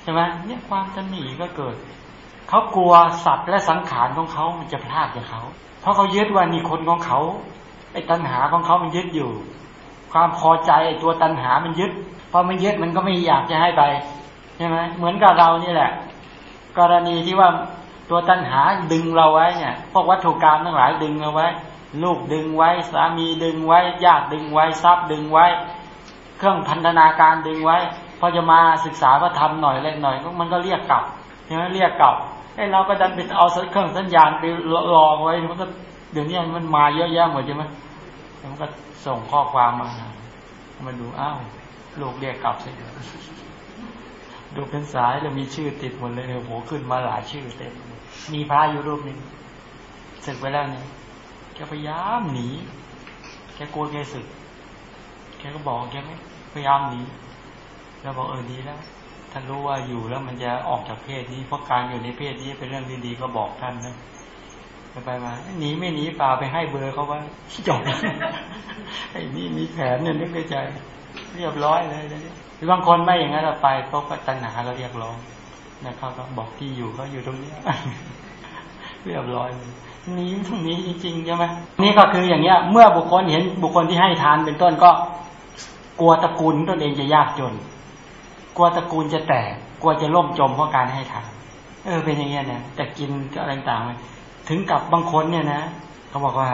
ใช่ไหมเนี่ยความตนีก็เกิดเขากลัวสัตว์และสังขารของเขามันจะพลาดจากเขาเพราะเขายึดว่านี่คนของเขาไอ้ตัณหาของเขามันยึดอยู่ ความพอใจไอ้ตัวตัณหามันยึด พอมันยึดมันก็ไม่อยากจะให้ไปใช่ไหมเหมือนกับเรานี่แหละ กรณีที่ว่าตัวตัณหาดึงเราไว้เนี่ยพวกวัตถุกรรมทั้งหลายดึงเราไว้ ลูกดึงไว้ สามีดึงไว้ญาติดึงไว้ทรัพย์ดึงไว้ เครื่องพันธนาการดึงไว้ พอจะมาศึกษาพระธรรมหน่อยเล็กหน่อยมันก็เรียกกลับใช่ไหมเรียกกลับไอ้เราก็ดันไปเอาเครื่องสัญญาณไปรอไว้มันก็เดี๋ยวนี้มันมาเยอะแยะหมดใช่ไหมมันก็ส่งข้อความมา มาดูอ้าว ลูกเรียกกลับสิดูเป็นสายแล้วมีชื่อติดหมดเลยโอ้โหขึ้นมาหลายชื่อเต็มมีพระอยู่รูปหนึ่งศึกไปแล้วเนี่ยแกพยายามหนีแกกลัวแกศึกแกก็บอกแกไม่พยายามหนีแล้วบอกเออดีแล้วท่านรู้ว่าอยู่แล้วมันจะออกจากเพศนี้ เพราะการอยู่ในเพศนี้เป็นเรื่องดีๆก็บอกท่านนะไปไปมาหนีไม่หนีเปล่าไปให้เบอร์เขาว่าจบไอ้นี่มีแผนเนี่ยนึกในใจ เรียบร้อยเลยเลยบางคนไม่อย่างนั้นเราไปพบตัณหาก็เรียกร้องนะครับก็บอกที่อยู่เขาอยู่ตรงนี้เรียบร้อยเลยนี้ตรงนี้จริงๆใช่ไหมนี่ก็คืออย่างเงี้ย เมื่อบุคคลเห็นบุคคลที่ให้ทานเป็นต้นก็ กลัวตระกูลตนเองจะยากจน กลัวตระกูลจะแตก กลัวจะล่มจมเพราะการให้ทานเออเป็นอย่างเงี้ยนะแต่กินก็อะไรต่างๆถึงกับบางคนเนี่ยนะเขาบอกว่า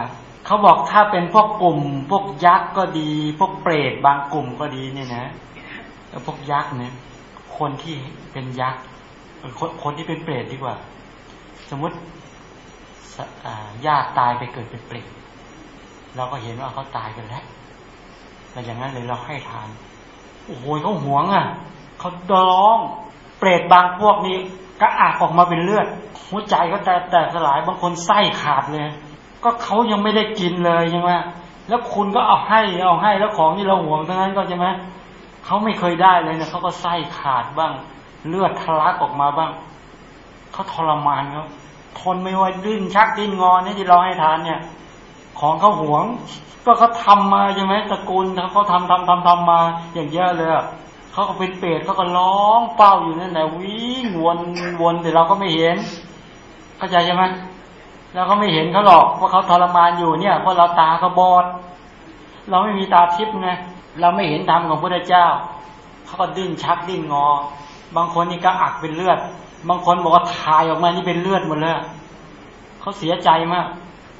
เขาบอกถ้าเป็นพวกกลุ่ม พวกยักษ์ก็ดี พวกเปรตบางกลุ่มก็ดีเนี่ยนะพวกยักษ์เนี่ย คนที่เป็นยักษ์คนคนที่เป็นเปรตดีกว่า สมมติญาติตายไปเกิดเป็นเปรตเราก็เห็นว่าเขาตายกันแล้วแต่อย่างนั้นเลยเราให้ทานโอ้โหเขาหวงอะเขาร้อง เปรตบางพวกนี้ก็อาบออกมาเป็นเลือดหัวใจก็แตกแตกสลายบางคนไส้ขาดเลย ก็เขายังไม่ได้กินเลยยังว่าแล้วคุณก็เอาให้เอาให้แล้วของที่เราห่วงทั้งนั้นก็ใช่ไหมเขาไม่เคยได้เลยเนะเขาก็ไส้ขาดบ้าง เลือดทะลักออกมาบ้างเขาทรมานเขาทนไม่ไหวดิ้นชักดิ้นงอเนี่ที่เราให้ทานเนี่ย ของเขาห่วง ก็เขาทามาใช่ไหมตระกูลเขาทำทำทำทำมา อย่างเยอะเลยเขาก็เป็นเปรตเขาก็ร้องเป้าอยู่นั่นแหละวิ่งวนวนแต่เราก็ไม่เห็น เข้าใจใช่ไหม เราก็ไม่เห็นเขาหรอกว่าเขาทรมานอยู่เนี่ยเพราะเราตาเขาบอด เราไม่มีตาทิพย์ไงเราไม่เห็นธรรมของพระเจ้าเขาก็ดิ้นชักดิ้นงอ บางคนนี่ก็อักเป็นเลือด บางคนบอกว่าถ่ายออกมานี่เป็นเลือดหมดเลยเขาเสียใจมาก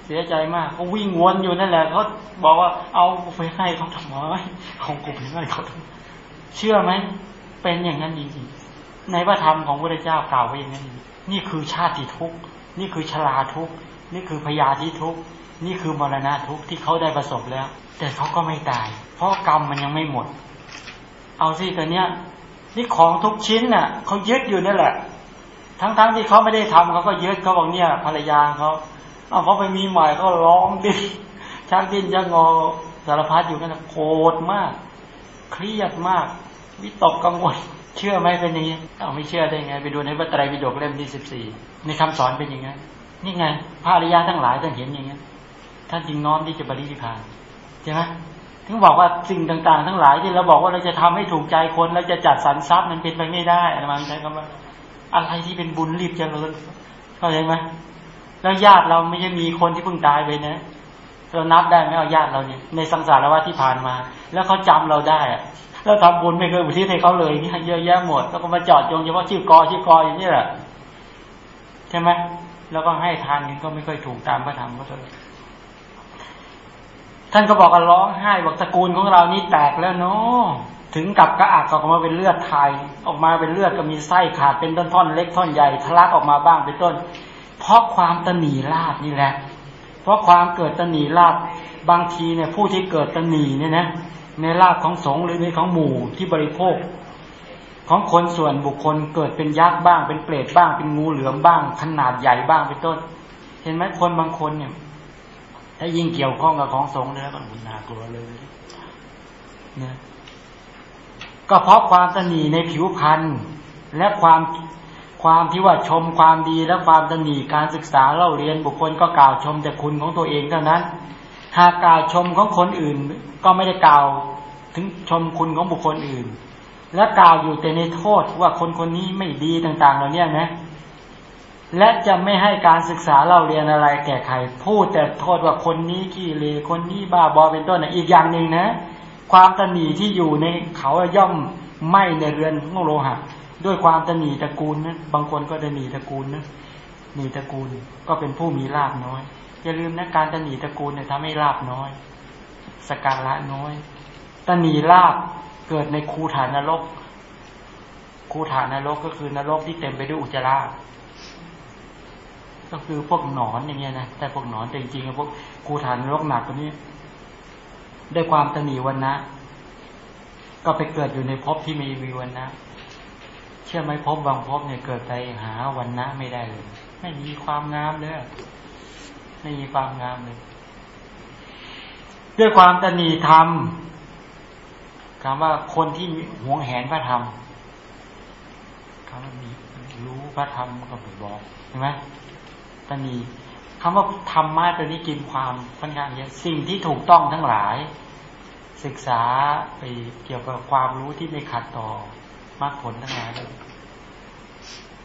เสียใจมากเขาวิ่งวนอยู่นั่นแหละเขาบอกว่าเอาไปให้เขาทำไมเอากูไปให้เขาทำเชื่อไหมเป็นอย่างนั้นจริงๆในพระธรรมของพระเจ้ากล่าวไว้อย่างนั้นนี่คือชาติทุกข์ นี่คือชราทุกข์ นี่คือพยาธิทุกข์ นี่คือมรณะทุกข์ที่เขาได้ประสบแล้ว แต่เขาก็ไม่ตาย เพราะกรรมมันยังไม่หมด เอาสิตัวเนี้ยนี่ของทุกชิ้นน่ะเขายึดอยู่นั่นแหละ ทั้งๆทที่เขาไม่ได้ทำเขาก็ยึดเขาบอกเนี่ย ภรรยาเขาเอาเขาไปมีใหม่เขาร้องดิชักดิ้นยักงอสารพัดอยู่กันโกรธมาก เครียดมากวิตกกังวล เชื่อไหมเป็นอย่างนี้เอาไม่เชื่อได้ไง ไปดูในพระไตรปิฎกเล่มที่สิบสี่ในคำสอนเป็นอย่างนี้นี่ไงพระอริยาทั้งหลายท่านเห็นอย่างนี้ท่านจึงน้อมที่จะบริสิพานใช่ไหมถึงบอกว่าสิ่งต่าง ๆ ทั้งหลายที่เราบอกว่าเราจะทำให้ถูกใจคนเราจะจัดสรรทรัพย์มันเป็นไปไม่ได้อะไรมาใช้คำว่า อะไรที่เป็นบุญรีบจเจริญเข้าใจไหมแล้วญาติเราไม่ใช่มีคนที่เพิ่งตายไปนะเรานับได้ไหมเอาญาติเราเนี่ยในสังสารวัฏที่ผ่านมา แล้วเขาจำเราได้อะ แล้วทำบุญไม่เคยอุทิศให้เขาเลยนี่เยอะแยะหมดแล้วก็มาจอดจงเฉพาะชื่อกอชื่อกออย่างนี้แหละใช่ไหมแล้วก็ให้ทานกันก็ไม่ค่อยถูกตามพระธรรมก็เลยท่านก็บอกกันร้องไห้บอกตระกูลของเรานี่แตกแล้วเนาะถึงกับกระอักออกมาเป็นเลือดไทยออกมาเป็นเลือดก็มีไส้ขาดเป็นต้นท่อนเล็กท่อนใหญ่ทะลักออกมาบ้างเป็นต้น เพราะความตนีลาบนี่แหละ เพราะความเกิดตนีลาบบางทีเนี่ยผู้ที่เกิดตนีเนี่ยนะ ในลาบของสงฆ์หรือในของหมู่ที่บริโภค ของคนส่วนบุคคลเกิดเป็นยักษ์บ้าง เป็นเปรตบ้าง เป็นงูเหลือมบ้าง ขนาดใหญ่บ้างเป็นต้น เห็นไหมคนบางคนเนี่ย ถ้ายิ่งเกี่ยวข้องกับของสงฆ์แล้วก็น่ากลัวเลยเนี่ยก็เพราะความตนีในผิวพรรณและความความที่ว่าชมความดีและความตนีการศึกษาเล่าเรียนบุคคลก็กล่าวชมแต่คุณของตัวเองเท่านั้น หากกล่าวชมของคนอื่น ก็ไม่ได้กล่าวถึงชมคุณของบุคคลอื่น และกล่าวอยู่แต่ในโทษว่าคนคนนี้ไม่ดีต่างๆเหล่านี้นะ และจะไม่ให้การศึกษาเล่าเรียนอะไรแก่ใครพูดแต่โทษว่าคนนี้ขี้เลคนนี้บ้าบอเป็นต้นนะอีกอย่างหนึ่งนะ ความตนีที่อยู่ในเขาย่อมไหมในเรือนของโลหะด้วยความตนีตระกูลนะบางคนก็ตนีตระกูลนะนีตระกูลก็เป็นผู้มีลาบน้อย อย่าลืมนะการตนีตระกูลเนี่ยทำให้ลาบน้อย สการะน้อยตนีลาบเกิดในคูฐานนรกคูฐานนรกก็คือนรกที่เต็มไปด้วยอุจจาระก็คือพวกหนอนอย่างเงี้ยนะแต่พวกหนอนแต่จริงๆพวกคูฐานนรกหนักกว่านี้ด้วยความตนีวันนะก็ไปเกิดอยู่ในภพที่มีวิวันนะเชื่อไหมภพบางภพเนี่ยเกิดไปหาวันนะไม่ได้เลย ไม่มีความงามเลย ไม่มีความงามเลย ด้วยความตนีธรรมคำว่าคนที่หวงแหนพระธรรมคำว่ามีรู้พระธรรมก็ไปบอกใช่ไหมตนีคำว่าธรรมะตัวนี้กินความค่อนข้างเยอะสิ่งที่ถูกต้องทั้งหลาย ศึกษาไปเกี่ยวกับความรู้ที่ไม่ขัดต่อมรรคผลทั้งหลายเลย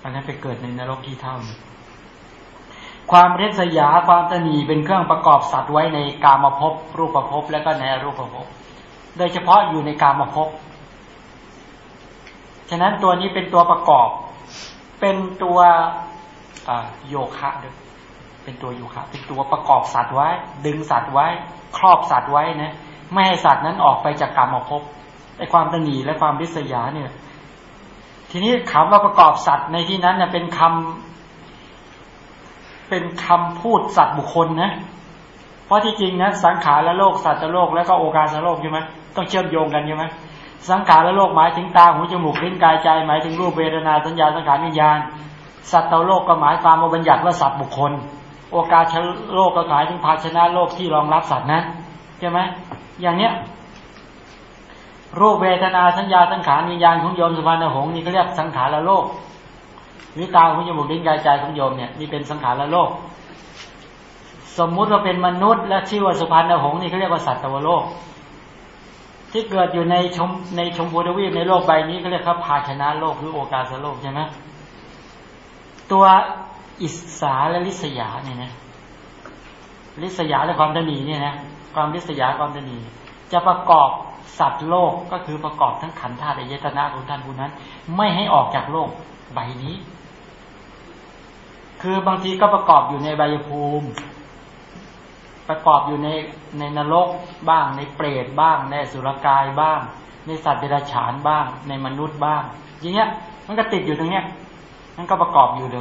อันนั้นไปเกิดในนรกที่เท่า ความเรศยาความตนีเป็นเครื่องประกอบสัตว์ไว้ในกามภพรูปภพและก็ในรูปภพโดยเฉพาะอยู่ในกามภพฉะนั้นตัวนี้เป็นตัวประกอบ เป็นตัวโยคะด้วยเป็นตัวโยคะเป็นตัวประกอบสัตว์ไว้ ดึงสัตว์ไว้ ครอบสัตว์ไว้นะไม่ให้สัตว์นั้นออกไปจากกรรมภพไอความตนีและความริษยาเนี่ย ทีนี้คำว่าประกอบสัตว์ในที่นั้นเนี่ยเป็นคำ เป็นคำพูดสัตว์บุคคลนะ เพราะที่จริงนะสังขารและโลกสัตว์และโลกแล้วก็โอกาสโลกใช่ไหมต้องเชื่อมโยงกันใช่ไหมสังขารและโลกหมายถึงตาหูจมูกลิ้นกายใจหมายถึงรูปเวทนาสัญญาสังขารวิญญาณ สัตว์โลกก็หมายความว่าบัญญัติว่าสัตว์บุคคล โอกาสโลกก็หมายถึงภาชนะโลกที่รองรับสัตว์นั้นใช่ไหมอย่างเนี้ยรูปเวทนาสัญญาสังขารวิญญาณของโยมสุวรรณหงส์นี่เขาเรียกสังขารละโลก วิตาของจมูกลิ้นกายใจของโยมเนี่ยนี่เป็นสังขารละโลก สมมุติว่าเป็นมนุษย์ และชื่อว่าสุพรรณหงส์นี่เขาเรียกว่าสัตวโลก ที่เกิดอยู่ในชมในชมพูทวีปในโลกใบนี้เขาเรียกว่าภาชนะโลกหรือโอกาสโลกใช่ไหมตัวอิสาและลิษยาเนี่ยนะลิษยาและความตนีเนี่ยนะความลิษยาความตนี จะประกอบสัตว์โลกก็คือประกอบทั้งขันธ์ธาตุอายตนะของท่านผู้นั้น ไม่ให้ออกจากโลก ใบนี้ คือบางทีก็ประกอบอยู่ในใบภูมิ ประกอบอยู่ในในนรกบ้าง ในเปรตบ้าง ในสุรกายบ้าง ในสัตว์เดรัจฉานบ้าง ในมนุษย์บ้างอย่างเงี้ย มันก็ติดอยู่ตรงเนี้ยมันก็ประกอบอยู่ตรง